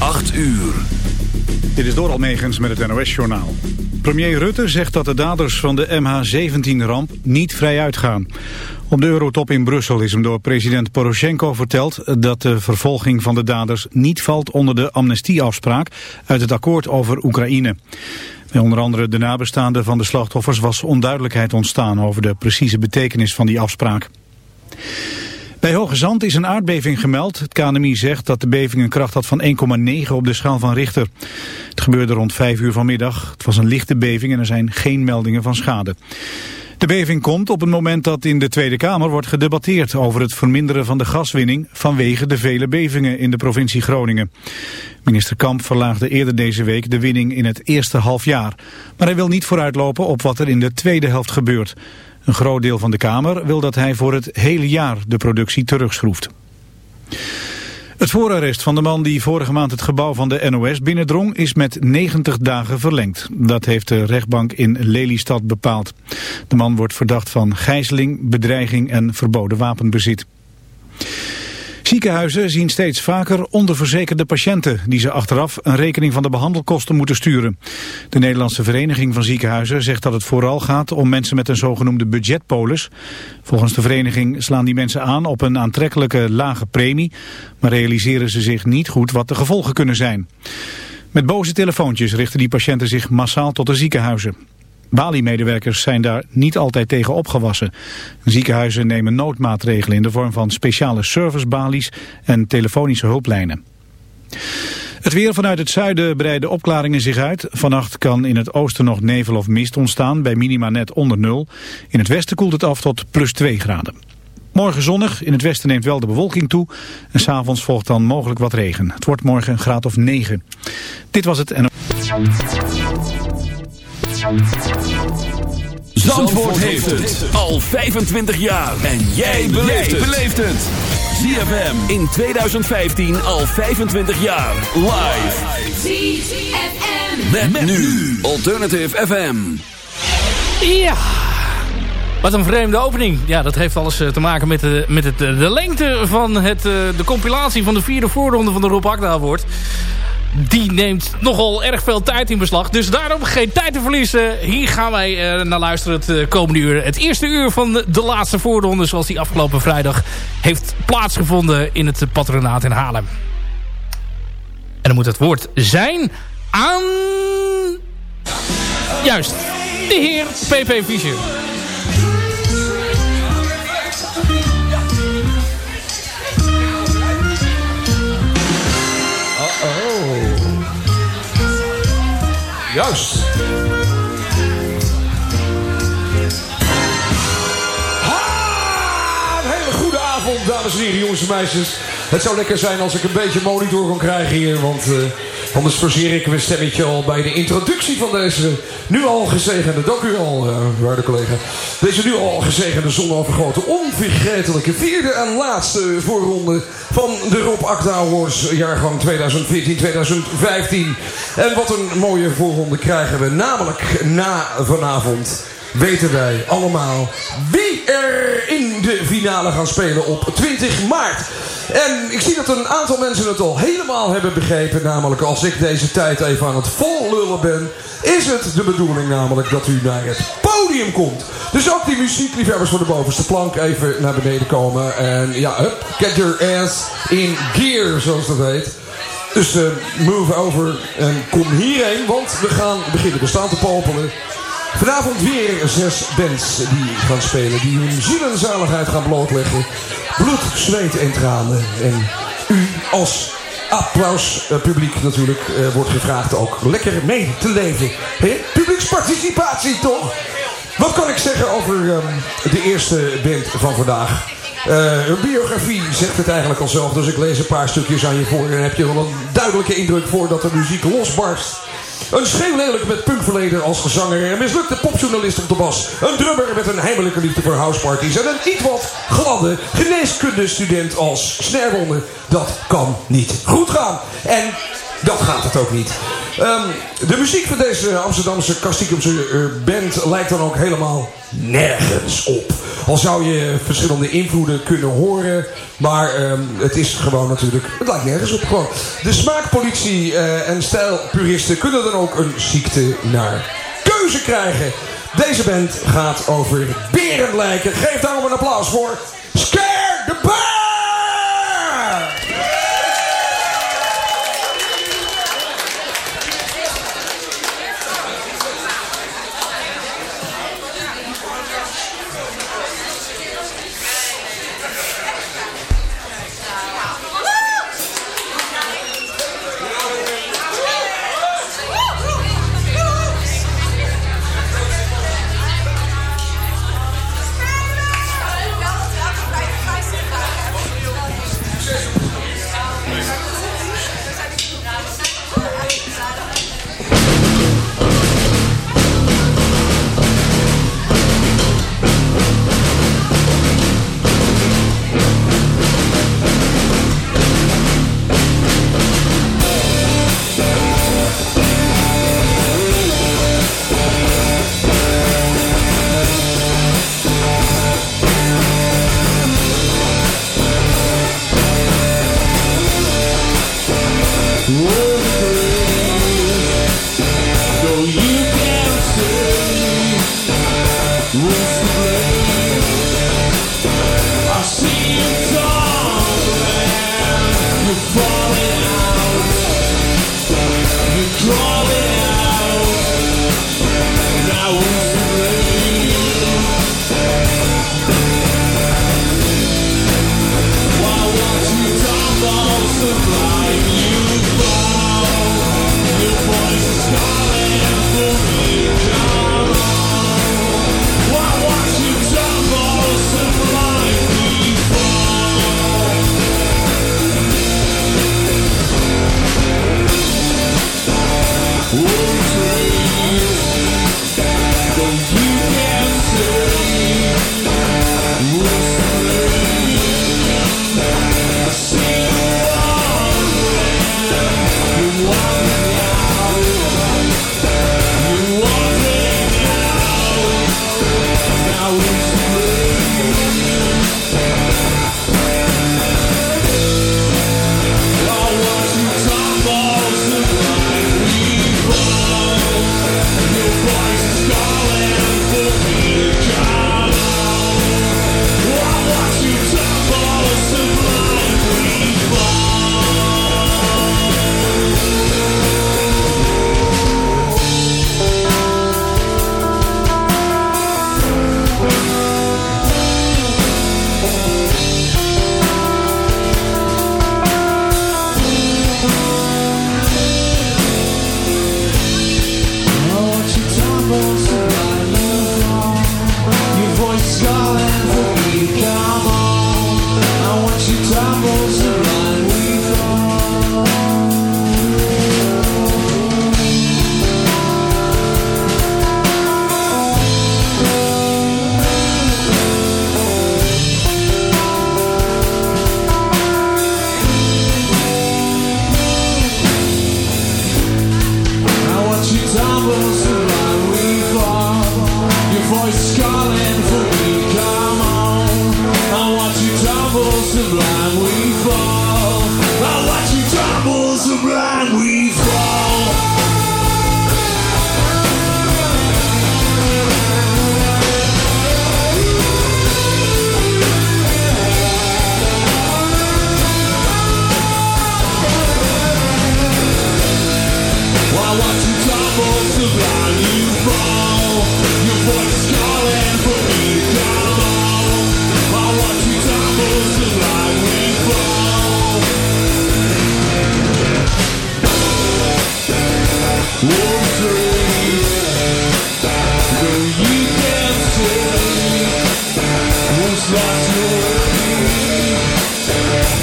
8 uur. Dit is door Almegens met het NOS-journaal. Premier Rutte zegt dat de daders van de MH17-ramp niet vrij uitgaan. Op de Eurotop in Brussel is hem door president Poroshenko verteld... dat de vervolging van de daders niet valt onder de amnestieafspraak... uit het akkoord over Oekraïne. Bij onder andere de nabestaanden van de slachtoffers was onduidelijkheid ontstaan... over de precieze betekenis van die afspraak. Bij Hoge Zand is een aardbeving gemeld. Het KNMI zegt dat de beving een kracht had van 1,9 op de schaal van Richter. Het gebeurde rond 5 uur vanmiddag. Het was een lichte beving en er zijn geen meldingen van schade. De beving komt op het moment dat in de Tweede Kamer wordt gedebatteerd over het verminderen van de gaswinning vanwege de vele bevingen in de provincie Groningen. Minister Kamp verlaagde eerder deze week de winning in het eerste halfjaar. Maar hij wil niet vooruitlopen op wat er in de tweede helft gebeurt. Een groot deel van de Kamer wil dat hij voor het hele jaar de productie terugschroeft. Het voorarrest van de man die vorige maand het gebouw van de NOS binnendrong is met 90 dagen verlengd. Dat heeft de rechtbank in Lelystad bepaald. De man wordt verdacht van gijzeling, bedreiging en verboden wapenbezit. Ziekenhuizen zien steeds vaker onderverzekerde patiënten die ze achteraf een rekening van de behandelkosten moeten sturen. De Nederlandse Vereniging van Ziekenhuizen zegt dat het vooral gaat om mensen met een zogenoemde budgetpolis. Volgens de vereniging slaan die mensen aan op een aantrekkelijke lage premie, maar realiseren ze zich niet goed wat de gevolgen kunnen zijn. Met boze telefoontjes richten die patiënten zich massaal tot de ziekenhuizen. Bali-medewerkers zijn daar niet altijd tegen opgewassen. Ziekenhuizen nemen noodmaatregelen in de vorm van speciale servicebalies en telefonische hulplijnen. Het weer vanuit het zuiden breiden opklaringen zich uit. Vannacht kan in het oosten nog nevel of mist ontstaan, bij minima net onder nul. In het westen koelt het af tot plus 2 graden. Morgen zonnig, in het westen neemt wel de bewolking toe. En s'avonds volgt dan mogelijk wat regen. Het wordt morgen een graad of 9. Dit was het en... Zandvoort heeft het al 25 jaar. En jij beleeft het. ZFM in 2015 al 25 jaar. Live. ZFM. Met, nu. Alternative FM. Ja. Wat een vreemde opening. Ja, dat heeft alles te maken met de, met het, de lengte van het, de compilatie van de vierde voorronde van de Rob Akda Award die neemt nogal erg veel tijd in beslag. Dus daarom geen tijd te verliezen. Hier gaan wij uh, naar luisteren het uh, komende uur. Het eerste uur van de, de, laatste voorronde zoals die afgelopen vrijdag heeft plaatsgevonden in het patronaat in Haarlem. En dan moet het woord zijn aan... Juist, de heer P.P. Fischer. Juist. Ha! Een hele goede avond, dames en heren, jongens en meisjes. Het zou lekker zijn als ik een beetje monitor kon krijgen hier, want... Uh, Anders verzeer ik mijn stemmetje al bij de introductie van deze nu al gezegende, dank u al, uh, waarde collega. Deze nu al gezegende zonovergrote, onvergetelijke vierde en laatste voorronde van de Rob Akda Awards jaargang 2014-2015. En wat een mooie voorronde krijgen we, namelijk na vanavond weten wij allemaal wie er in de finale gaan spelen op 20 maart. En ik zie dat een aantal mensen het al helemaal hebben begrepen. Namelijk als ik deze tijd even aan het vollullen ben. Is het de bedoeling namelijk dat u naar het podium komt. Dus ook die muziekliefhebbers voor de bovenste plank even naar beneden komen. En ja, up, get your ass in gear zoals dat heet. Dus uh, move over en kom hierheen. Want we gaan beginnen. We staan te popelen. Vanavond weer zes bands die gaan spelen. Die hun ziel en zaligheid gaan blootleggen. Bloed, zweet en tranen. En u als applauspubliek natuurlijk uh, wordt gevraagd ook lekker mee te leven. He? Publieksparticipatie toch? Wat kan ik zeggen over um, de eerste band van vandaag? Uh, een biografie zegt het eigenlijk al zelf. Dus ik lees een paar stukjes aan je voor. En heb je wel een duidelijke indruk voor dat de muziek losbarst. Een schreeuwlelijk met punkverleden als zanger. Een mislukte popjournalist op de bas. Een drummer met een heimelijke liefde voor houseparties. En een iets wat gladde geneeskundestudent als snerwonde. Dat kan niet goed gaan. En dat gaat het ook niet. Ehm, de muziek van deze Amsterdamse Kastikumse band lijkt dan ook helemaal nergens op. Al zou je verschillende invloeden kunnen horen. Maar ehm, het is gewoon natuurlijk... Het lijkt nergens op. De smaakpolitie uh, en stijlpuristen kunnen dan ook een ziekte naar keuze krijgen. Deze band gaat over berenlijken. Geef daarom een applaus voor Scare the Bear!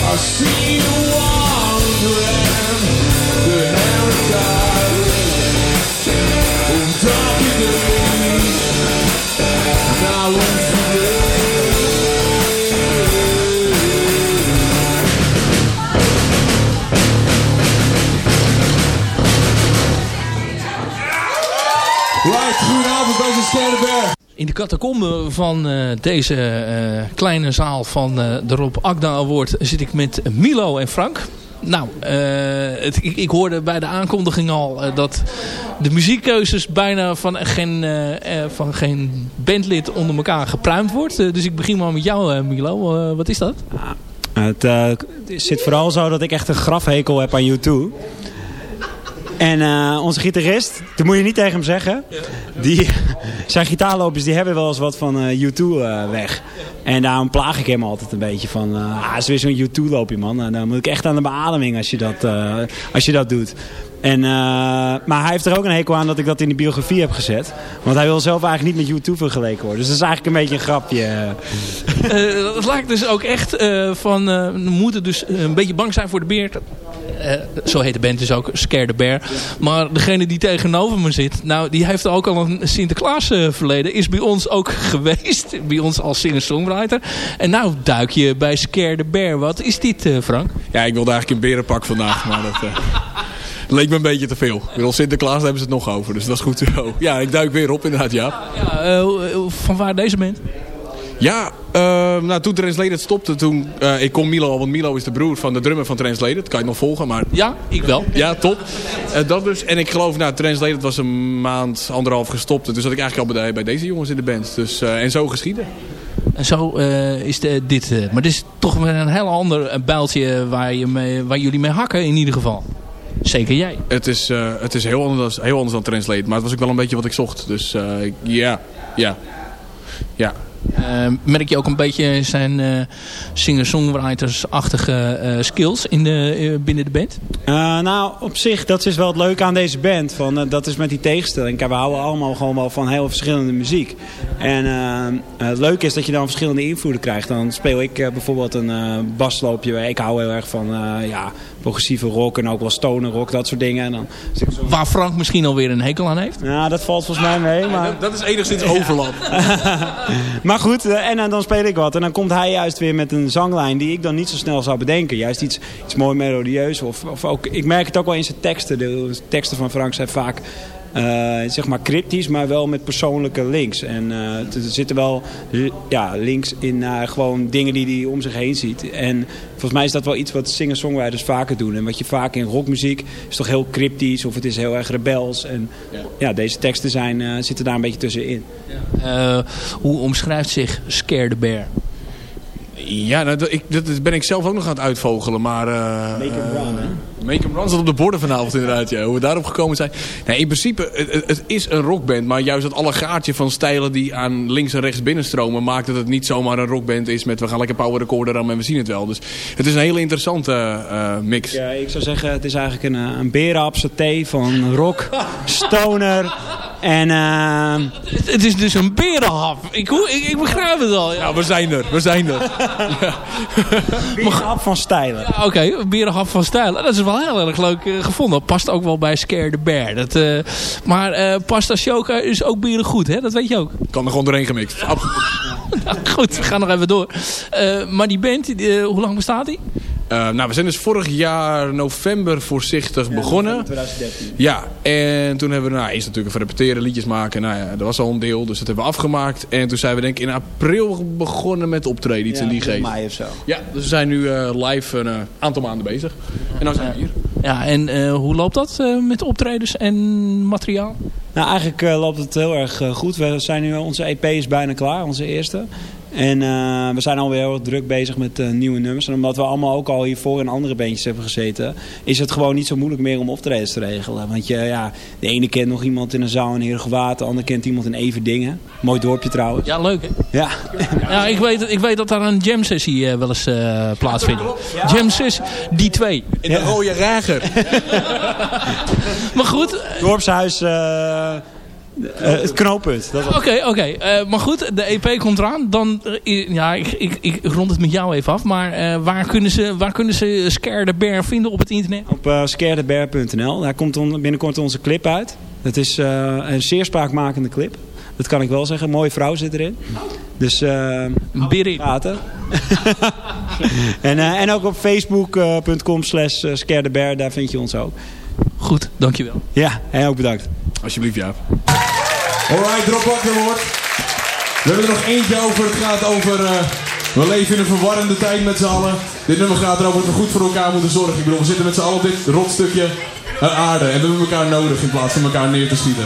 I'll see you catacombe van uh, deze uh, kleine zaal van uh, de Rob Agda Award zit ik met Milo en Frank. Nou, ik, ik, hoorde bij de aankondiging al dat de muziekkeuzes bijna van geen, van geen bandlid onder elkaar gepruimd wordt. dus ik begin maar met jou, Milo. wat is dat? Het, het zit vooral zo dat ik echt een grafhekel heb aan YouTube. En uh, onze gitarist, dat moet je niet tegen hem zeggen. Die, zijn gitaarlopers die hebben wel eens wat van uh, U2 uh, weg. En daarom plaag ik hem altijd een beetje van... ah, is weer zo'n U2-loopje man. Nou, dan moet ik echt aan de beademing als je dat, als je dat doet. En, maar hij heeft er ook een hekel aan dat ik dat in de biografie heb gezet. Want hij wil zelf eigenlijk niet met U2 vergeleken worden. Dus dat is eigenlijk een beetje een grapje. Het lijkt dus ook echt van... we moeten dus een beetje bang zijn voor de beer zo heet de band dus ook, Scare the Bear. Maar degene die tegenover me zit, nou, die heeft ook al een Sinterklaas uh, verleden. Is bij ons ook geweest, bij ons als singer-songwriter. En nou duik je bij Scare the Bear. Wat is dit, uh, Frank? Ja, ik wilde eigenlijk een berenpak vandaag, maar dat... leek me een beetje te veel. Wil Sinterklaas hebben ze het nog over, dus dat is goed zo. Ja, ik duik weer op inderdaad, ja. ja van waar deze band? Ja, uh, nou, toen Translated stopte, toen, uh, ik kom Milo, want Milo is de broer van de drummer van Translated. Kan je nog volgen, maar... Ja, ik wel. Ja, top. Uh, dat dus. En ik geloof, nou, Translated was een maand, anderhalf gestopt. Dus zat ik eigenlijk al bij, bij deze jongens in de band. Dus, en zo geschieden. En zo is de, dit. maar dit is toch weer een heel ander bijltje waar, je mee, waar jullie mee hakken in ieder geval. Zeker jij. Het is, het is heel, anders, heel anders dan Translate. Maar het was ook wel een beetje wat ik zocht. Dus ja, ja, ja. Uh, merk je ook een beetje zijn uh, singer-songwriters-achtige uh, skills in de, binnen de band? nou, op zich, dat is wel het leuke aan deze band. Van, dat is met die tegenstelling. Kijk, we houden allemaal gewoon wel van heel verschillende muziek. En het leuke is dat je dan verschillende invloeden krijgt. Dan speel ik bijvoorbeeld een basloopje. Ik hou heel erg van ja, progressieve rock en ook wel stoner rock, dat soort dingen. En dan, Waar Frank misschien alweer een hekel aan heeft? Ja, dat valt volgens mij mee. Maar... dat, dat, is enigszins overlap. maar goed, eh, en, dan speel ik wat. En dan komt hij juist weer met een zanglijn die ik dan niet zo snel zou bedenken. Juist iets, iets mooi melodieus. Of, of ook, ik merk het ook wel in zijn teksten. De teksten van Frank zijn vaak uh, zeg maar cryptisch, maar wel met persoonlijke links. En uh, er zitten wel ja, links in naar gewoon dingen die hij om zich heen ziet. En volgens mij is dat wel iets wat singer-songwriters vaker doen. En wat je vaak in rockmuziek is toch heel cryptisch of het is heel erg rebels. En ja, ja deze teksten zijn, uh, zitten daar een beetje tussenin. Ja. hoe omschrijft zich Scare the Bear? Ja, nou, dat, ik, dat ben ik zelf ook nog aan het uitvogelen. Maar, uh, Make him run, hè? Make him run zat op de borden vanavond inderdaad. Ja. Hoe we daarop gekomen zijn. Nee, in principe, het, het, is een rockband. Maar juist dat alle gaatje van stijlen die aan links en rechts binnenstromen... maakt dat het niet zomaar een rockband is met we gaan lekker power recorder aan en we zien het wel. Dus het is een hele interessante uh, mix. Ja, ik zou zeggen, het is eigenlijk een, eh, een berenapsaté van rock, stoner... En, uh... het, het, is dus een berenhap. Ik, ik, ik begrijp het al. Ja. ja, we zijn er. We zijn er. ja. Berenhap van stijlen. Ja, Oké, okay, berenhap van stijlen. Dat is wel heel erg leuk uh, gevonden. Past ook wel bij Scare the Bear. Dat, uh, maar uh, pasta shoka is ook bieren goed, hè? Dat weet je ook. Kan er gewoon doorheen gemixt. Absoluut. nou, goed, we gaan nog even door. maar die band, hoe lang bestaat die? Uh, nou, we zijn dus vorig jaar november voorzichtig ja, begonnen. 2013. Ja, en toen hebben we nou, eerst natuurlijk even repeteren, liedjes maken. Nou ja, dat was al een deel, dus dat hebben we afgemaakt. En toen zijn we denk ik in april begonnen met optreden, iets ja, in die geest. mei of zo. Ja, dus we zijn nu uh, live een uh, aantal maanden bezig. En dan zijn we hier. Ja, en hoe loopt dat met optredens en materiaal? Nou, eigenlijk loopt het heel erg goed. We zijn nu, onze EP is bijna klaar, onze eerste. En uh, we zijn alweer heel erg druk bezig met uh, nieuwe nummers. En omdat we allemaal ook al hiervoor in andere bandjes hebben gezeten... is het gewoon niet zo moeilijk meer om optredens te regelen. Want je, ja, de ene kent nog iemand in een zaal in Heergewaard. De andere kent iemand in Everdingen. Mooi dorpje trouwens. Ja, leuk hè? Ja. ja ik, weet, ik weet dat daar een jam sessie uh, wel eens plaatsvindt. Ja. Jam sessie, die twee. In de rode rager. maar goed. Dorpshuis... Uh, het knooppunt. Oké, oké. Uh, maar goed, de EP komt eraan. Dan, uh, ja, ik, ik, ik, rond het met jou even af. Maar waar, kunnen ze, waar kunnen ze Scare the Bear vinden op het internet? Op uh, scarethebear.nl. Daar komt on, binnenkort onze clip uit. Het is een zeer spraakmakende clip. Dat kan ik wel zeggen. Een mooie vrouw zit erin. Dus Birri. praten. en, en ook op facebook.com slash scarethebear. Daar vind je ons ook. Goed, dankjewel. Ja, en ook bedankt. Alsjeblieft, ja. Alright, drop wordt. We hebben er nog eentje over. Het gaat over... Uh, we leven in een verwarrende tijd met z'n allen. Dit nummer gaat erover dat we goed voor elkaar moeten zorgen. Ik bedoel, we zitten met z'n allen op dit rotstukje aarde. En we hebben elkaar nodig in plaats van elkaar neer te schieten.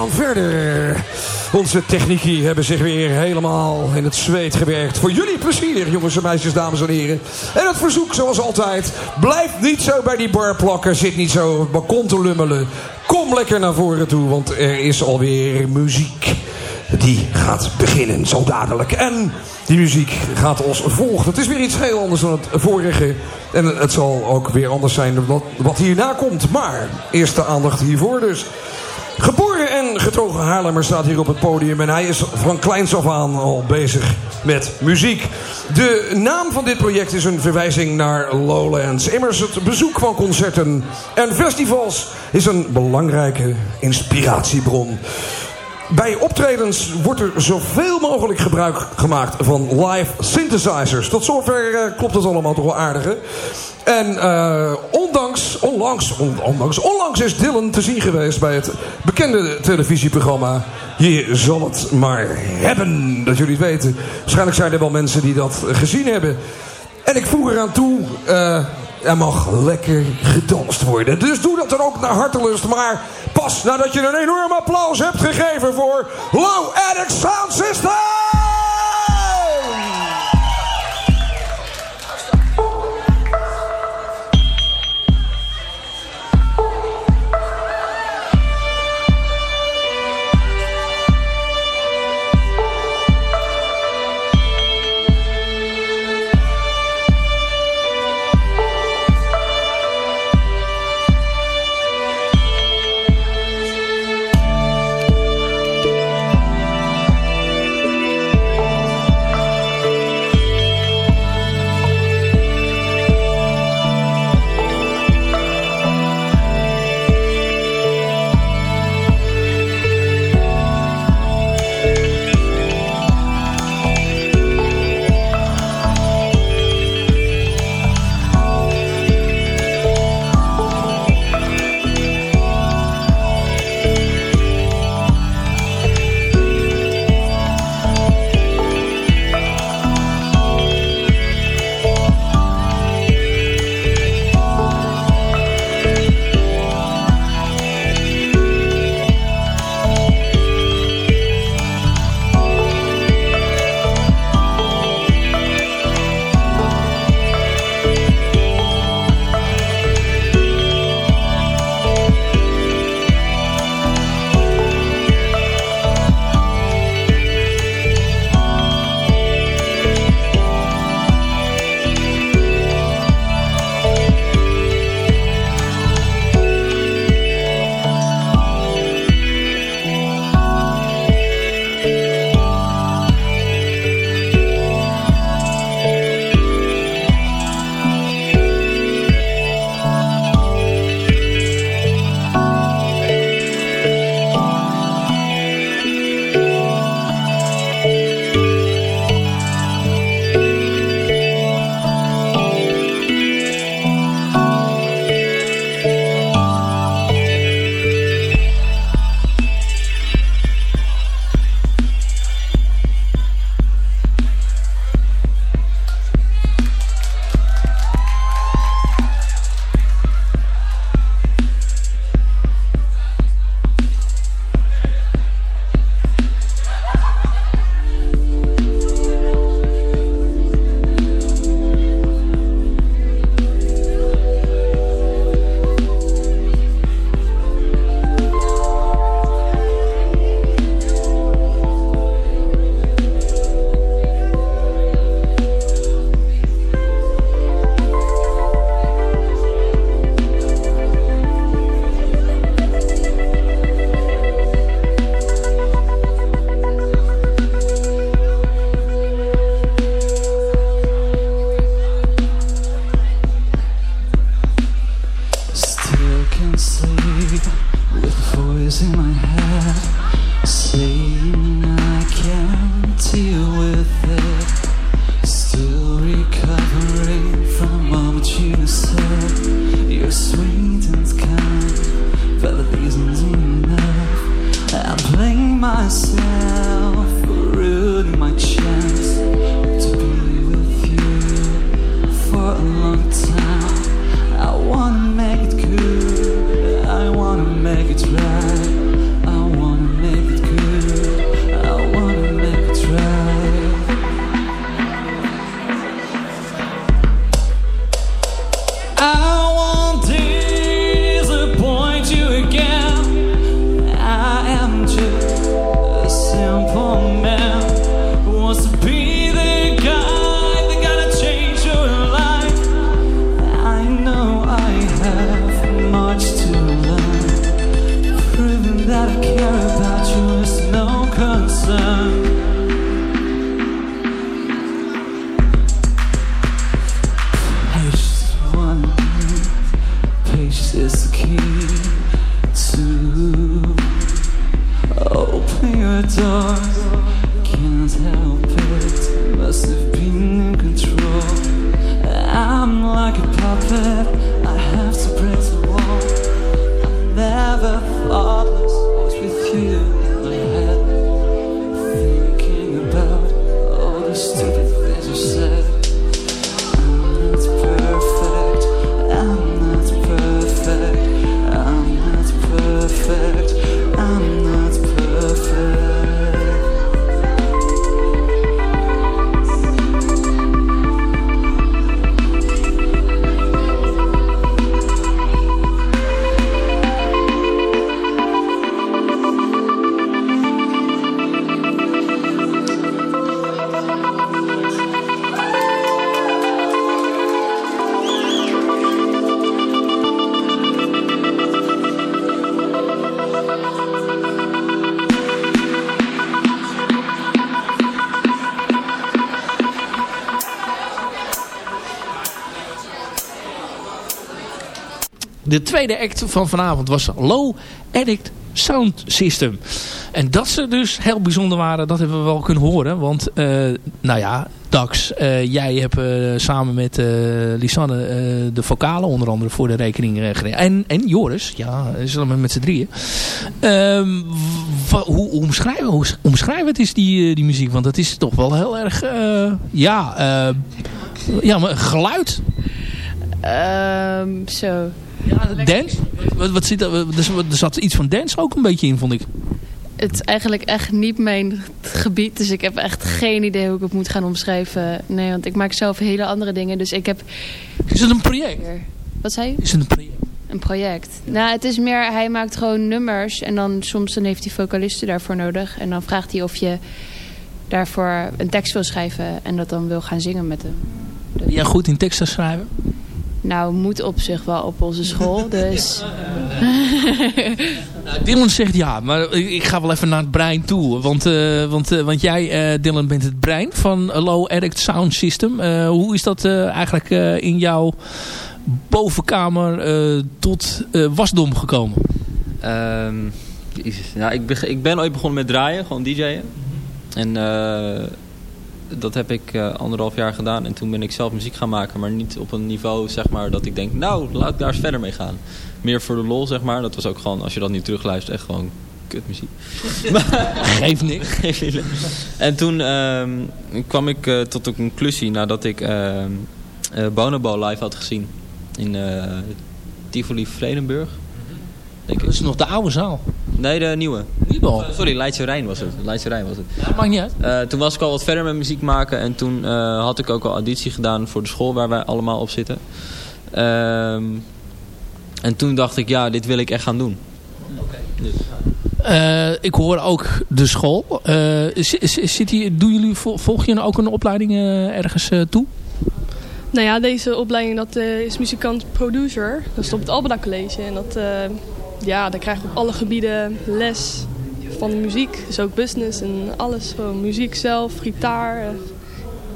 verder. Onze technici hebben zich weer helemaal in het zweet gewerkt. Voor jullie plezier, jongens en meisjes, dames en heren. En het verzoek, zoals altijd. Blijf niet zo bij die bar plakken. Zit niet zo op het balkon te lummelen. Kom lekker naar voren toe, want er is alweer muziek. Die gaat beginnen, zo dadelijk. En die muziek gaat als volgt. Het is weer iets heel anders dan het vorige. En het zal ook weer anders zijn dan wat hierna komt. Maar eerste aandacht hiervoor dus. Geboren en getogen Haarlemmer staat hier op het podium... en hij is van kleins af aan al bezig met muziek. De naam van dit project is een verwijzing naar Lowlands. Immers het bezoek van concerten en festivals... is een belangrijke inspiratiebron. Bij optredens wordt er zoveel mogelijk gebruik gemaakt van live synthesizers. Tot zover uh, klopt het allemaal toch wel aardig? En uh, ondanks, onlangs, ondanks, onlangs is Dylan te zien geweest bij het bekende televisieprogramma. Je zal het maar hebben, dat jullie het weten. Waarschijnlijk zijn er wel mensen die dat gezien hebben. En ik voeg eraan toe, uh, er mag lekker gedanst worden. Dus doe dat dan ook naar hartelust. Maar pas nadat je een enorm applaus hebt gegeven voor Low Addict Sound System! De tweede act van vanavond was Low Addict Sound System. En dat ze dus heel bijzonder waren, dat hebben we wel kunnen horen. Want, uh, nou ja, Dax, uh, jij hebt uh, samen met Lisanne de vocalen onder andere voor de rekening gereden. En, en Joris, ja, we met z'n drieën. Um, hoe omschrijven, hoe omschrijven het is die, die muziek? Want dat is toch wel heel erg, ja, ja, maar geluid. Um, zo. Ja, dance? Wat, wat zit er, er zat iets van dance ook een beetje in, vond ik. Het is eigenlijk echt niet mijn gebied. Dus ik heb echt geen idee hoe ik het moet gaan omschrijven. Nee, want ik maak zelf hele andere dingen. Dus ik heb... Is het een project? Wat zei je? Is het een project? Een project. Nou, het is meer, hij maakt gewoon nummers. En dan soms dan heeft hij vocalisten daarvoor nodig. En dan vraagt hij of je daarvoor een tekst wil schrijven. En dat dan wil gaan zingen met hem. Ben jij goed in teksten schrijven? Nou, moet op zich wel op onze school, dus... nou, Dylan zegt ja, maar ik ga wel even naar het brein toe. Want, uh, want, uh, want jij, uh, Dylan, bent het brein van Low Addict Sound System. hoe is dat eigenlijk in jouw bovenkamer tot wasdom gekomen? Um, ja, ik, ben, ik ben ooit begonnen met draaien, gewoon DJ'en. En dat heb ik uh, anderhalf jaar gedaan. En toen ben ik zelf muziek gaan maken. Maar niet op een niveau zeg maar, dat ik denk, nou, laat ik daar eens verder mee gaan. Meer voor de lol, zeg maar. Dat was ook gewoon, als je dat nu terugluistert, echt gewoon kutmuziek. Geef niks. en toen uh, kwam ik uh, tot een conclusie nadat ik uh, Bonobo live had gezien. In Tivoli Vredenburg. Denk dat is nog de oude zaal. Nee, de nieuwe. Nieuwe Sorry, Leidse Rijn was het. Leidse Rijn was het. Ja, maakt niet uit. Uh, toen was ik al wat verder met muziek maken. En toen uh, had ik ook al auditie gedaan voor de school waar wij allemaal op zitten. Uh, en toen dacht ik, ja, dit wil ik echt gaan doen. Oké. Dus. Uh, ik hoor ook de school. zit hier, doen jullie, volg je ook een opleiding ergens toe? Nou ja, deze opleiding dat, is muzikant-producer. Dat is op het Albeda College. En dat ja, dan krijg je op alle gebieden les van muziek. Dus ook business en alles. Gewoon muziek zelf, gitaar. Eh,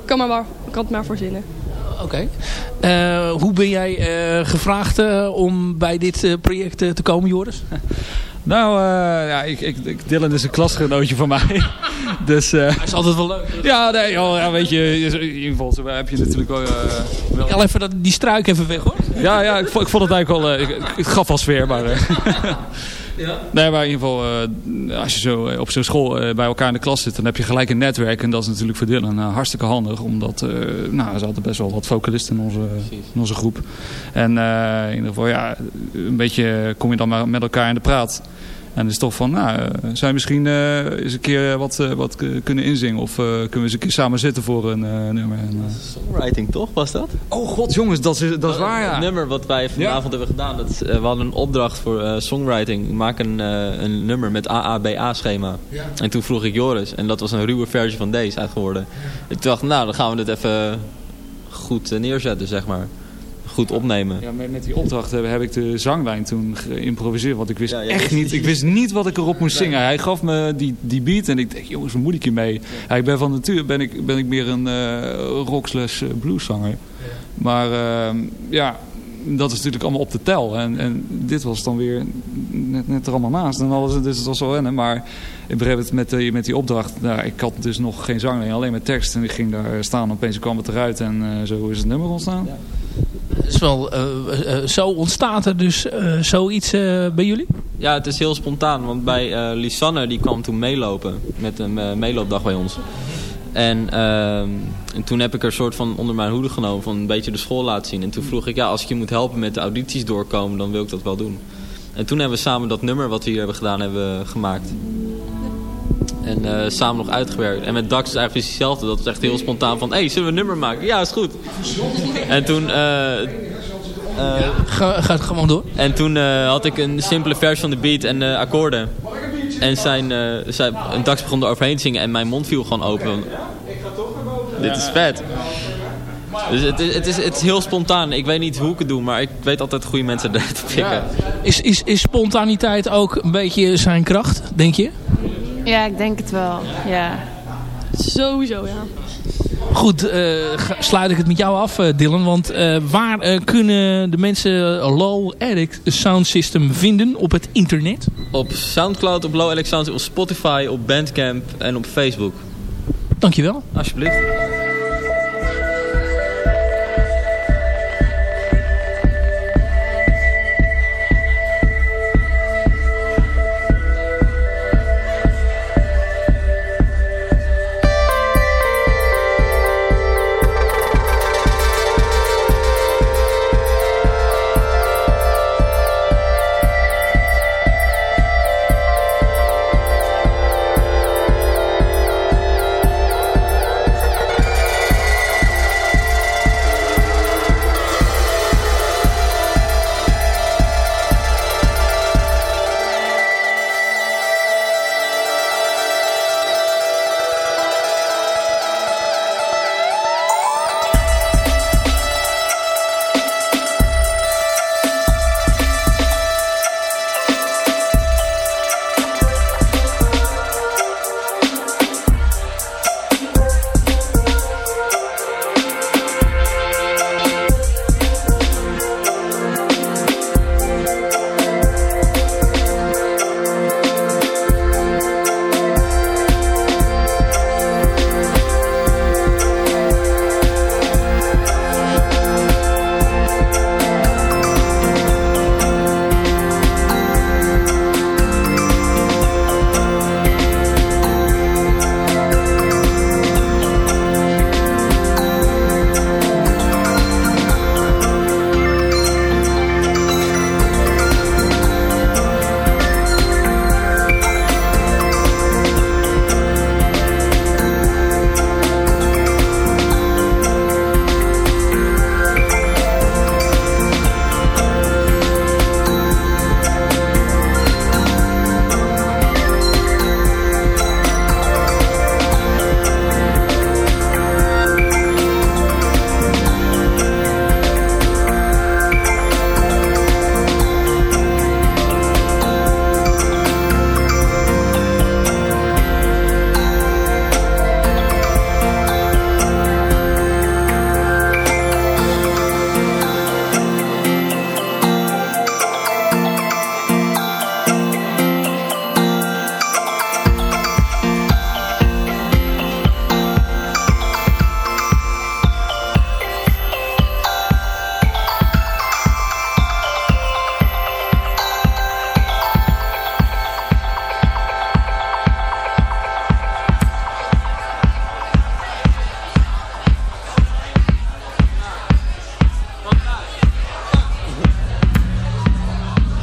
kan, maar, kan het maar voorzinnen. Oké. Okay. Uh, hoe ben jij uh, gevraagd uh, om bij dit project te komen, Joris? Nou, ja, ik, ik, Dylan is een klasgenootje van mij. dus, Hij is altijd wel leuk. Ja, nee, oh, ja, weet je, in ieder geval heb je natuurlijk wel... wel... Al even dat, die struik even weg hoor. Ja, ja ik, ik vond het eigenlijk wel... Ik, het gaf wel sfeer, maar... Ja. Nee, maar in ieder geval, uh, als je zo op zo'n school uh, bij elkaar in de klas zit, dan heb je gelijk een netwerk. En dat is natuurlijk voor Dylan uh, hartstikke handig. Omdat, nou, er zaten best wel wat vocalisten in onze, in onze groep. En in ieder geval, ja, een beetje kom je dan maar met elkaar in de praat. En het is toch van, nou, uh, zou je misschien uh, eens een keer wat, uh, wat kunnen inzingen? Of kunnen we eens een keer samen zitten voor een nummer? En, Songwriting toch, was dat? Oh god jongens, dat is, dat is waar ja. Het nummer wat wij vanavond ja. hebben gedaan, dat, we hadden een opdracht voor songwriting. Maak een, een nummer met AABA schema. Ja. En toen vroeg ik Joris, en dat was een ruwe versie van deze uit geworden. Ik dacht, nou dan gaan we dit even goed neerzetten, zeg maar goed opnemen. Ja, met, met die opdracht heb, heb, ik de zanglijn toen geïmproviseerd. Want ik wist echt niet, ik wist niet wat ik erop moest zingen. Hij gaf me die, die beat en ik dacht, jongens, waar moet ik hiermee? Ja. ik ben van nature ben ik, ben ik meer een uh, rock slash blueszanger. Maar uh, ja, dat is natuurlijk allemaal op de tel. En, en dit was dan weer net, net er allemaal naast. En alles, dus het was wel wennen. Maar ik begreep het met, die, met die opdracht. Nou, ik had dus nog geen zanglijn, alleen met tekst. En ik ging daar staan. Opeens kwam het eruit en uh, zo is het nummer ontstaan. Ja is wel, uh, uh, zo ontstaat er dus zoiets bij jullie? Ja, het is heel spontaan. Want bij Lisanne, die kwam toen meelopen. Met een meeloopdag bij ons. En, ehm, en toen heb ik er soort van onder mijn hoede genomen van een beetje de school laten zien. En toen vroeg ik, ja, als ik je moet helpen met de audities doorkomen, dan wil ik dat wel doen. En toen hebben we samen dat nummer wat we hier hebben gedaan, hebben gemaakt. En eh, samen nog uitgewerkt. En met Dax is eigenlijk precies hetzelfde. Dat was echt heel spontaan van, hé, hey, zullen we een nummer maken? Ja, is goed. En toen... eh, eh, Ga, gewoon door. en toen had ik een simpele versie van de beat en de akkoorden. En zijn, zijn, en Dax begon er overheen te zingen en mijn mond viel gewoon open. Dit is vet. Dus het, is- het, is, het is heel spontaan. Ik weet niet hoe ik het doe, maar ik weet altijd goede mensen eruit te pikken. Is, is, is spontaniteit ook een beetje zijn kracht, denk je? Ja, ik denk het wel. Ja. Sowieso, ja. Goed, eh, ga- sluit ik het met jou af, eh, Dylan. Want eh, waar eh, kunnen de mensen Low Eric Sound System vinden op het internet? Op Soundcloud, op Low Alex Sounds, op Spotify, op Bandcamp en op Facebook. Dankjewel. Alsjeblieft.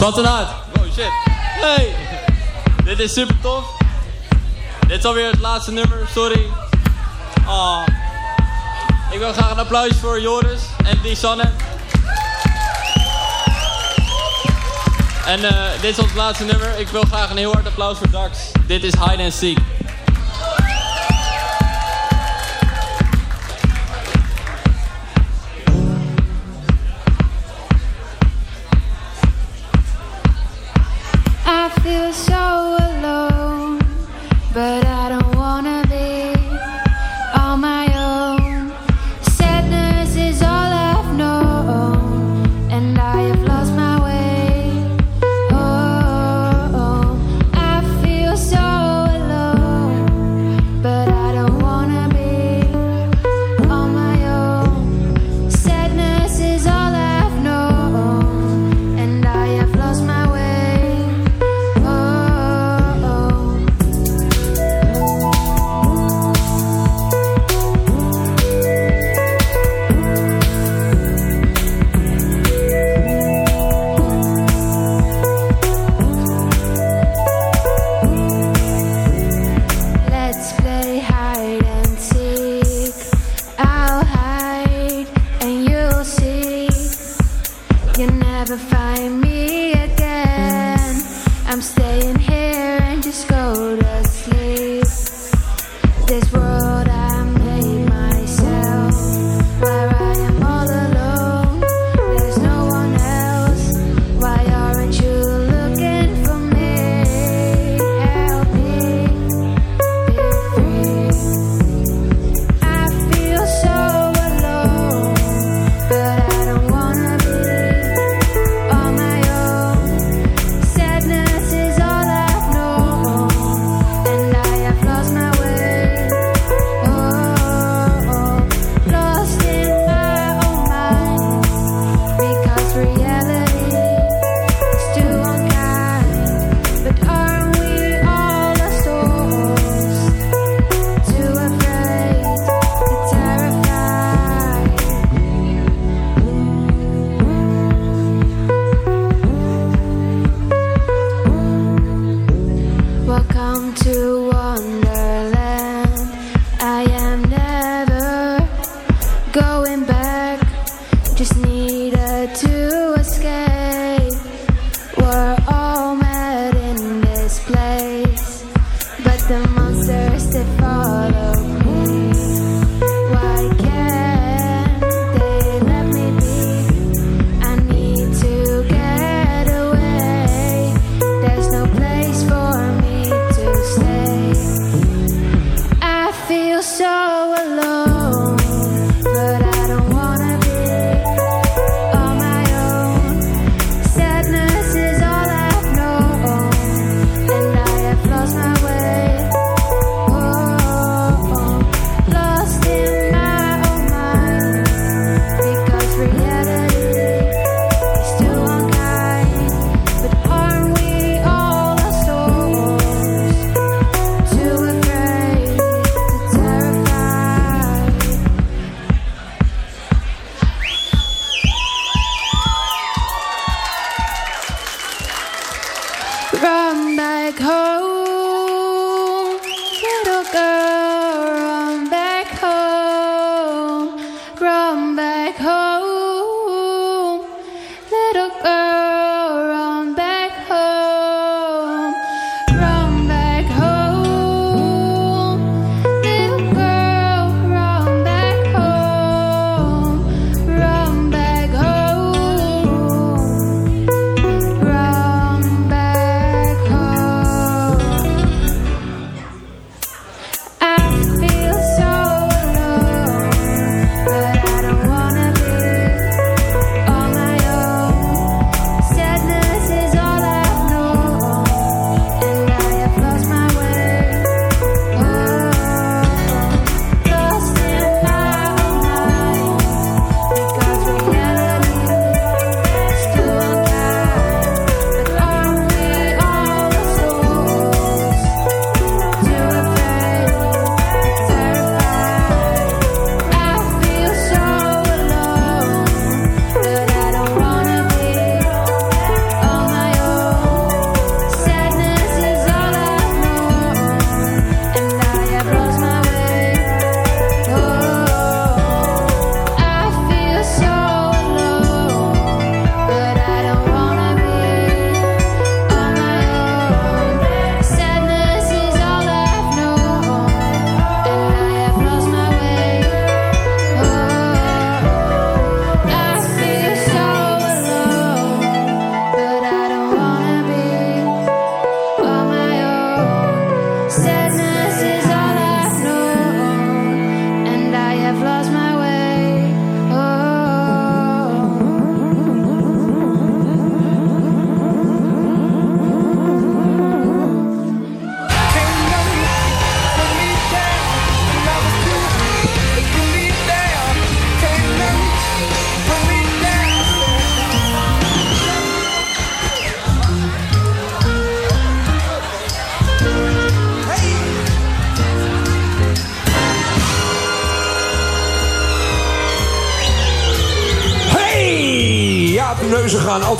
Tot en uit. Oh shit. Hey. Dit is super tof. Dit is alweer het laatste nummer, sorry. Ah. Ik wil graag een applaus voor Joris en Lisanne. En eh, dit is ons laatste nummer. Ik wil graag een heel hard applaus voor Dax. Dit is Hide and Seek.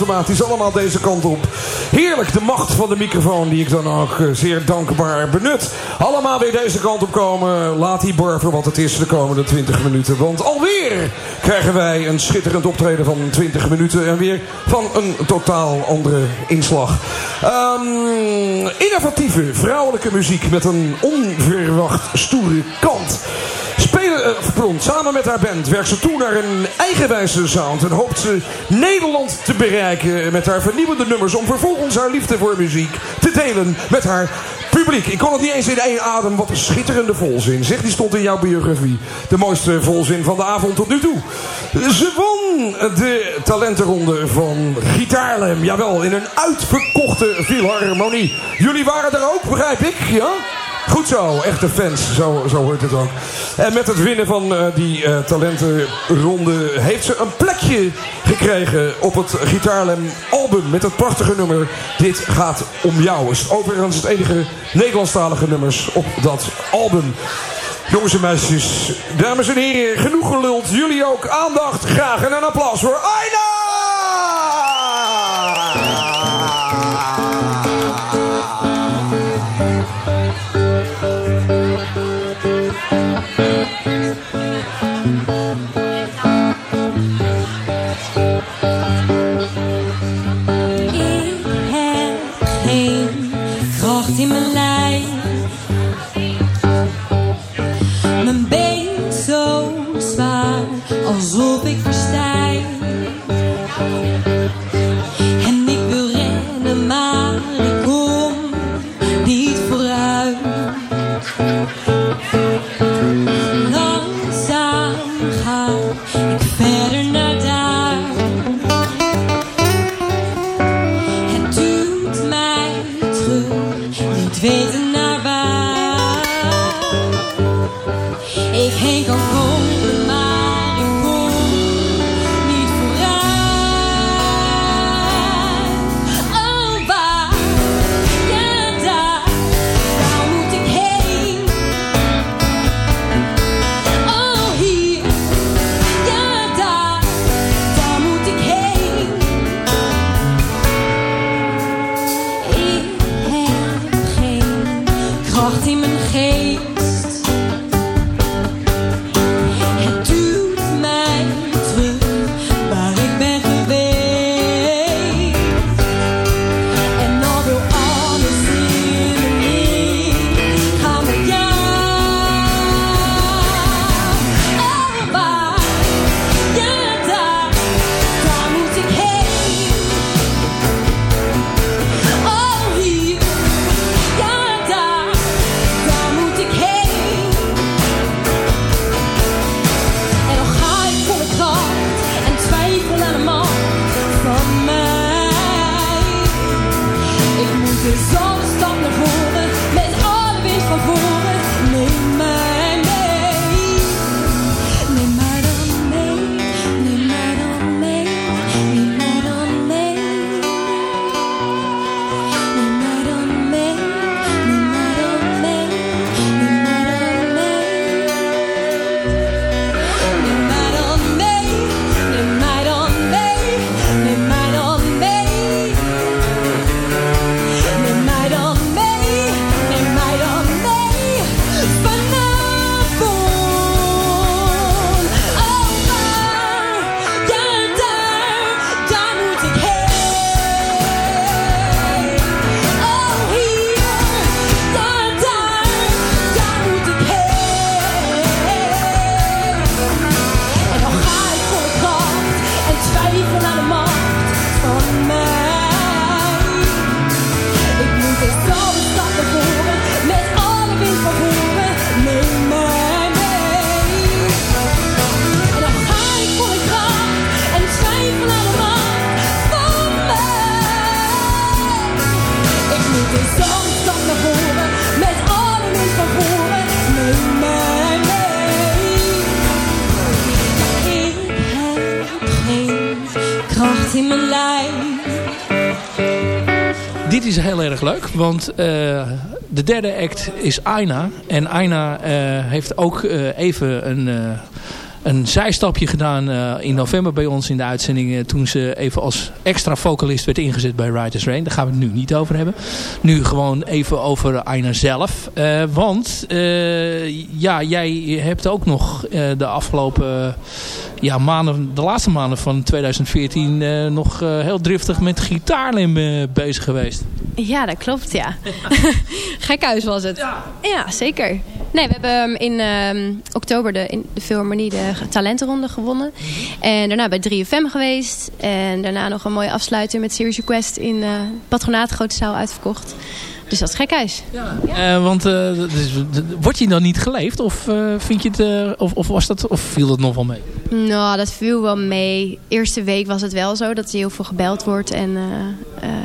Automatisch allemaal deze kant op. Heerlijk, de macht van de microfoon die ik dan ook eh, zeer dankbaar benut. Allemaal weer deze kant op komen. Laat die bar voor wat het is de komende 20 minuten. Want alweer krijgen wij een schitterend optreden van 20 minuten. En weer van een totaal andere inslag. Ehm, innovatieve vrouwelijke muziek met een onverwacht stoere kant. Spelen, uh, pardon, samen met haar band werkt ze toe naar een eigenwijze sound. En hoopt ze Nederland te bereiken met haar vernieuwende nummers. Om vervolgens haar liefde voor muziek te delen met haar publiek. Ik kon het niet eens in één adem. Wat een schitterende volzin. Zeg, die stond in jouw biografie. De mooiste volzin van de avond tot nu toe. Ze won de talentenronde van Gitaarlem. Jawel, in een uitverkochte filharmonie. Jullie waren er ook, begrijp ik, ja? Goed zo, echte fans, zo, zo hoort het ook. En met het winnen van uh, die uh, talentenronde heeft ze een plekje gekregen op het Gitaarlem album met het prachtige nummer Dit gaat om jou. Is overigens het enige Nederlandstalige nummers op dat album. Jongens en meisjes, dames en heren, genoeg geluld. Jullie ook aandacht, graag en een applaus voor Aina! Want eh, de derde act is Aina. En Aina eh, heeft ook eh, even een, een zijstapje gedaan in november bij ons in de uitzending. toen ze even als extra vocalist werd ingezet bij Riders Rain. Daar gaan we het nu niet over hebben. Nu gewoon even over Aina zelf. Want ja, jij hebt ook nog de afgelopen ja, maanden, de laatste maanden van 2014 eh, nog heel driftig met gitaarlim bezig geweest. Ja, dat klopt, ja. Gekhuis was het. Ja. zeker. Nee, we hebben um, in um, oktober de, in de Philharmonie de talentenronde gewonnen. En daarna bij 3FM geweest. En daarna nog een mooie afsluiter met Serious Request in uh, Patronaat Grote Zaal uitverkocht. Dus dat is gekhuis. Ja. Uh, want uh, dus, word je dan niet geleefd? Of, uh, vind je het, of, of, was dat, of viel dat nog wel mee? Nou, dat viel wel mee. Eerste week was het wel zo dat er heel veel gebeld wordt. En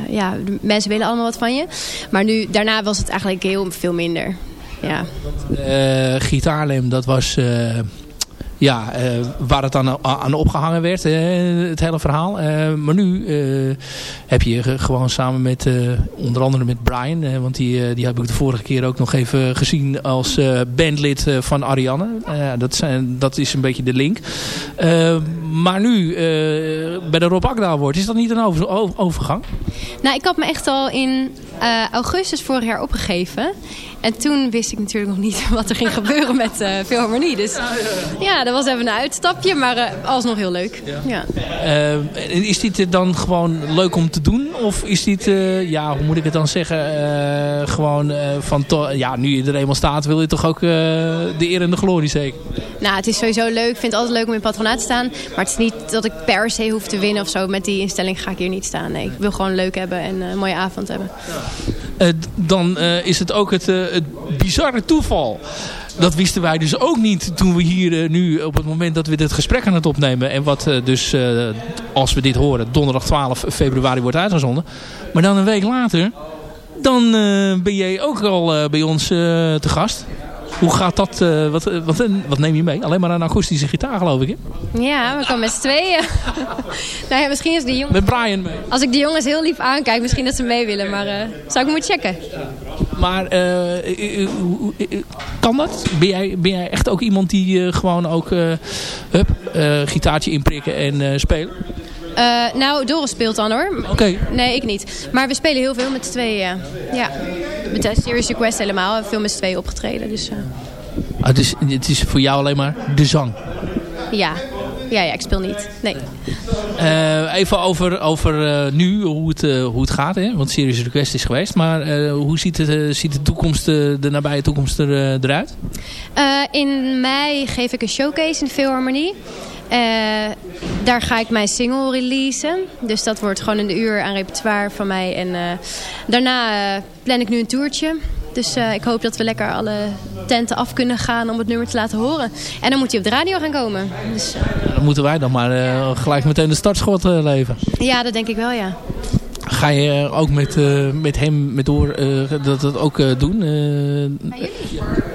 ja, mensen willen allemaal wat van je. Maar nu, daarna was het eigenlijk heel veel minder. Ja. gitaarlem, dat was ja, uh, waar het aan, aan opgehangen werd, uh, het hele verhaal. Uh, maar nu heb je gewoon samen met, onder andere met Brian, want die, die heb ik de vorige keer ook nog even gezien als bandlid van Ariane. dat, zijn, dat is een beetje de link. Maar nu, bij de Rob Agda wordt, is dat niet een over, overgang? Nou, ik had me echt al in augustus vorig jaar opgegeven. En toen wist ik natuurlijk nog niet wat er ging gebeuren met uh, Philharmonie. Dus ja, ja. ja, dat was even een uitstapje, maar uh, alsnog heel leuk. Ja. Uh, is dit dan gewoon leuk om te doen? Of is dit, ja, hoe moet ik het dan zeggen, gewoon van, ja, nu je er eenmaal staat, wil je toch ook de eer en de glorie zeker? Nou, het is sowieso leuk. Ik vind het altijd leuk om in patronaat te staan. Maar het is niet dat ik per se hoef te winnen of zo. Met die instelling ga ik hier niet staan. Nee, ik wil gewoon leuk hebben en een mooie avond hebben. dan is het ook het het bizarre toeval. Dat wisten wij dus ook niet toen we hier nu op het moment dat we dit gesprek aan het opnemen. En wat dus, als we dit horen, donderdag 12 februari wordt uitgezonden. Maar dan een week later, dan ben jij ook al bij ons te gast. Hoe gaat dat? Uh, wat, wat, wat, neem je mee? Alleen maar een akoestische gitaar geloof ik, hè? Ja, we komen met z'n tweeën. nou ja, misschien is die jongen... Met Brian mee. Als ik die jongens heel lief aankijk, misschien dat ze mee willen. Maar uh, zou ik moeten checken. Maar uh, kan dat? Ben jij, ben jij echt ook iemand die gewoon ook hup, gitaartje inprikken en spelen? Uh, nou, Doris speelt dan hoor. Oké. Okay. Nee, ik niet. Maar we spelen heel veel met z'n tweeën, ja. ja. Met Serious Request helemaal. We hebben veel met z'n tweeën opgetreden. Dus, uh... ah, het, is, het is voor jou alleen maar de zang? Ja. Ja, ja, ik speel niet. Nee. Uh, even over, over uh, nu, hoe het, uh, hoe het gaat. Hè? Want Serious Request is geweest. Maar hoe ziet, het, ziet de, toekomst, de nabije toekomst er, eruit? in mei geef ik een showcase in de Philharmonie. Uh, daar ga ik mijn single releasen. Dus dat wordt gewoon een uur aan repertoire van mij. En uh, daarna uh, plan ik nu een toertje. Dus ik hoop dat we lekker alle tenten af kunnen gaan om het nummer te laten horen. En dan moet hij op de radio gaan komen. Dus, dan moeten wij dan maar gelijk meteen de startschot leven. Ja, dat denk ik wel, ja. Ga je ook met, met hem met door dat, dat ook doen?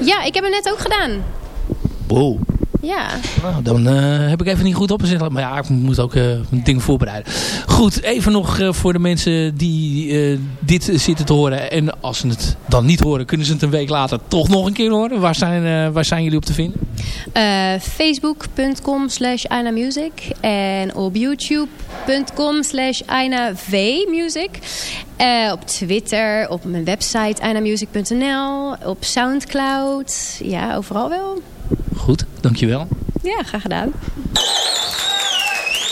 ja, ik heb hem net ook gedaan. Wow. Ja. Nou, dan uh, heb ik even niet goed opgezet. Maar ja, ik moet ook uh, een ding voorbereiden. Goed, even nog uh, voor de mensen die dit zitten te horen. En als ze het dan niet horen, kunnen ze het een week later toch nog een keer horen. Waar zijn, waar zijn jullie op te vinden? Facebook.com slash Music. En op YouTube.com slash Music. op Twitter, op mijn website einamusic.nl. Op Soundcloud. Ja, overal wel. Goed, dankjewel. Ja, graag gedaan.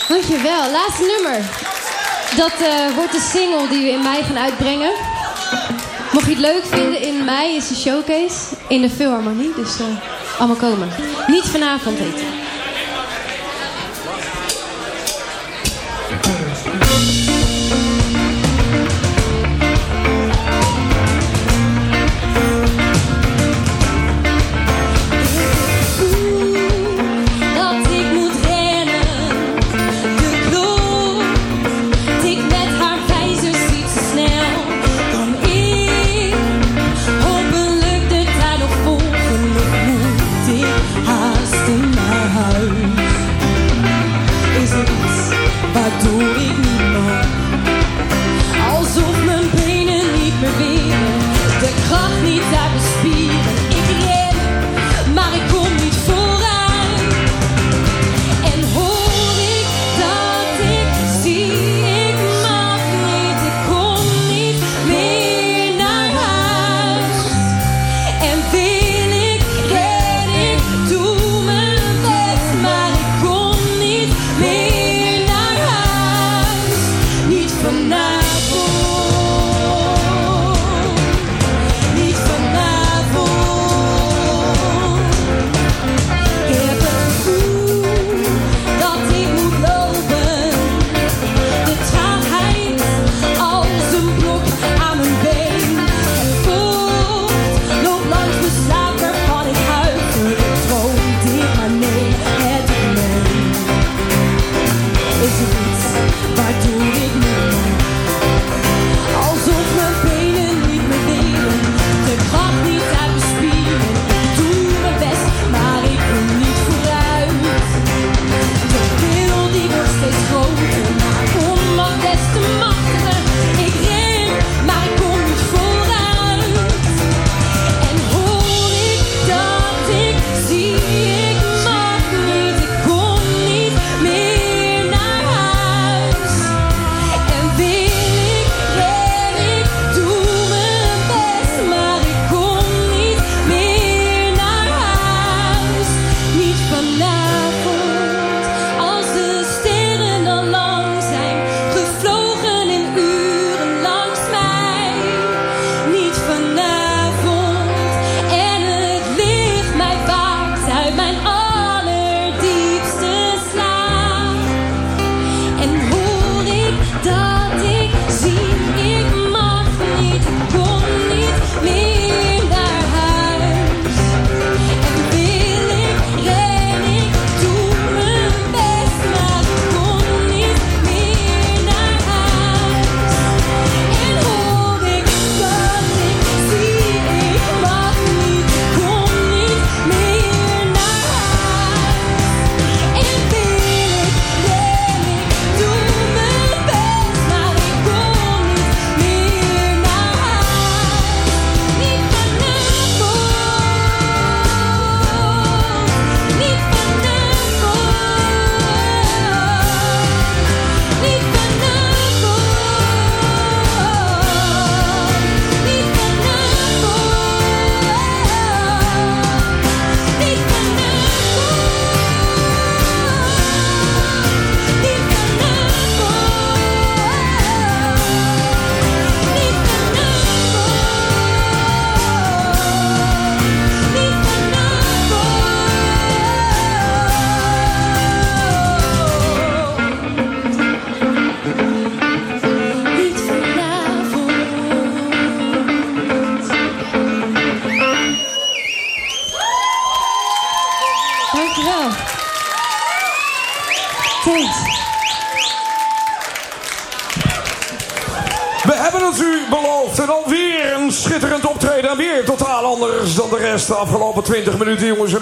Dankjewel. Laatste nummer. Dat uh, wordt de single die we in mei gaan uitbrengen. Mocht je het leuk vinden, in mei is de showcase in de Philharmonie. Dus uh, allemaal komen. Niet vanavond eten. Doe ik niet meer.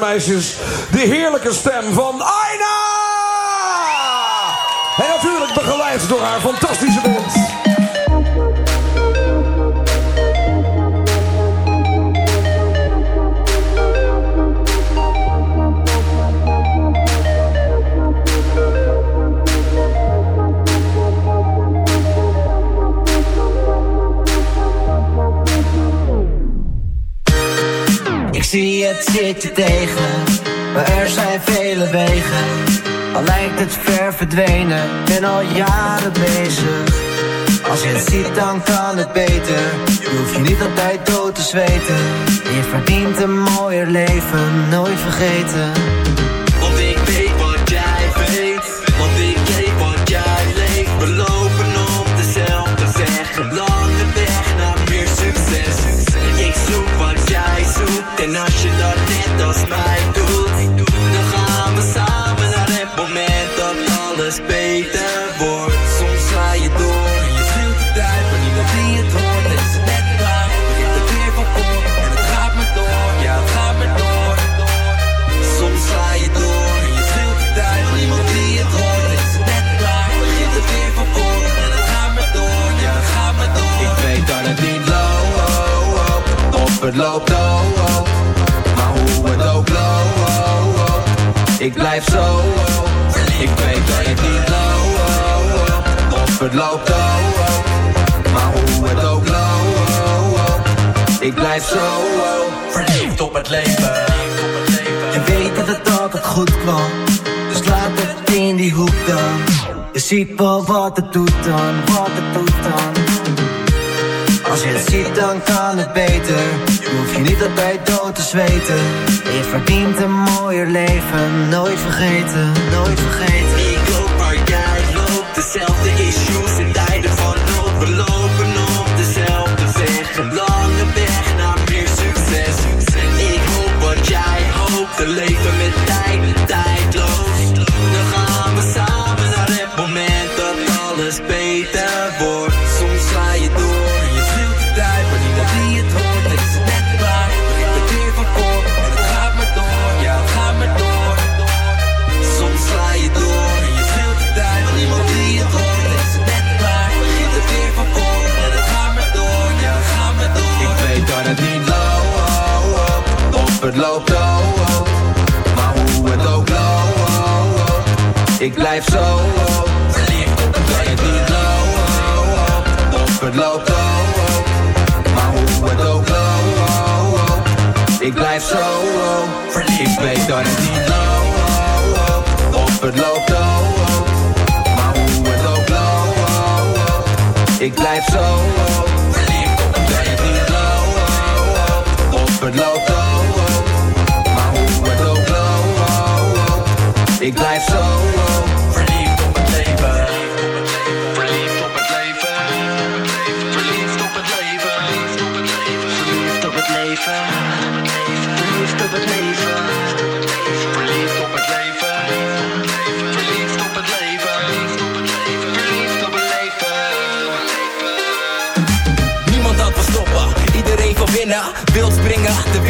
Meisjes. De heerlijke stem van Aina! En natuurlijk begeleid door haar fantastische band. Zie het zit je tegen, maar er zijn vele wegen. Al lijkt het ver verdwenen, ben al jaren bezig. Als je het ziet, dan kan het beter. Je hoeft je niet altijd dood te zweten. Je verdient een mooier leven, nooit vergeten. Loopt oh, oh. Maar hoe het ook loopt, ik blijf zo oh. Ik weet dat het niet loopt, of het loopt oh, oh. Maar hoe het ook loopt, ik blijf zo oh. Verliefd op het leven. Je weet dat het altijd goed kwam Dus laat het in die hoek dan Je ziet wel wat het doet dan Wat het doet dan Als je het ziet dan kan het beter. Je hoeft je niet altijd dood te zweten. Je verdient een mooier leven. Nooit vergeten, nooit vergeten. Ik loop loopt, dezelfde issues ik blijf zo. Verliefd op het het niet loopt, of het loopt. Maar hoe het ook loopt, ik blijf zo. Ik weet dat het niet loopt, of het loopt. Maar hoe het ook loopt, ik blijf zo. Verliefd op het het niet loopt, of het loopt. Maar hoe het ook loopt, ik blijf zo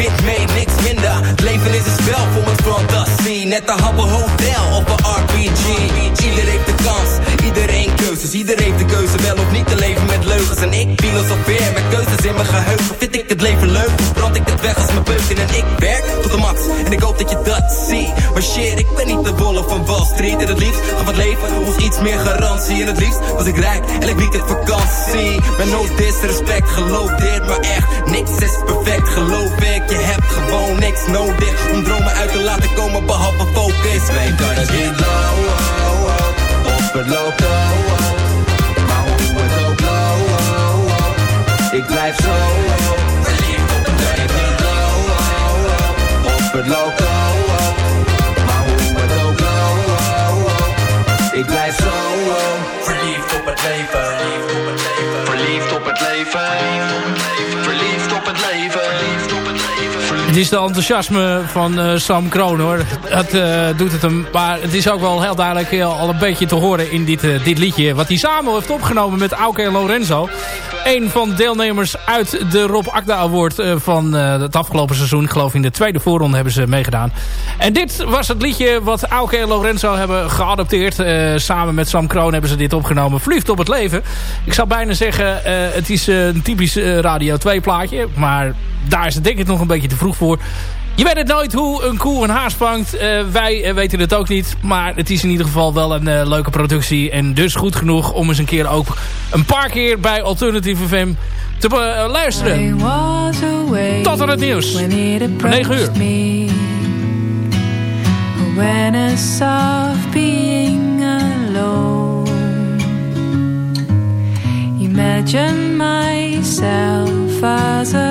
wit mee, niks minder. Leven is een spel voor ons van Net een Habbo Hotel of een RPG. Ieder heeft de kans, iedereen keuzes. Iedereen heeft de keuze wel of niet te leven met leugens. En ik filosofeer met keuzes in mijn geheugen. Vind ik het leven leuk, brand ik het weg als mijn beuken. En ik werk tot de max, en ik hoop dat je dat ziet. Maar shit, ik ben niet de wolf van Wall Street. En het liefst van het leven hoeft iets meer garantie. En het liefst was ik rijk en ik weekend vakantie. Met no disrespect, geloof dit, maar echt niks is perfect. Geloof ik, je hebt gewoon niks nodig om dromen uit te laten komen behalve focus. Weet dat het niet loopt, of het loopt oh. Maar hoe het ook loopt, ik blijf zo. Verliefd op het loopt, of het loopt oh. Maar hoe het ook loopt, ik blijf zo. Verliefd op het leven. Verliefd op het leven. Verliefd op het leven. Verliefd op het leven. Het is de enthousiasme van uh, Sam Kroon hoor. Dat uh, doet het hem. Maar het is ook wel heel duidelijk heel, al een beetje te horen in dit, dit liedje. Wat hij samen heeft opgenomen met Auke en Lorenzo. Een van de deelnemers uit de Rob Akda Award van het afgelopen seizoen. Ik geloof in de tweede voorronde hebben ze meegedaan. En dit was het liedje wat Auke en Lorenzo hebben geadopteerd. samen met Sam Kroon hebben ze dit opgenomen. Vliegt op het leven. Ik zou bijna zeggen, het is een typisch Radio 2 plaatje. Maar daar is het denk ik nog een beetje te vroeg voor. Je weet het nooit hoe een koe een haas vangt. Uh, wij uh, weten het ook niet. Maar het is in ieder geval wel een uh, leuke productie. En dus goed genoeg om eens een keer ook een paar keer bij Alternative FM te luisteren. Tot aan het nieuws. 9 uur. Me, being alone Imagine myself as a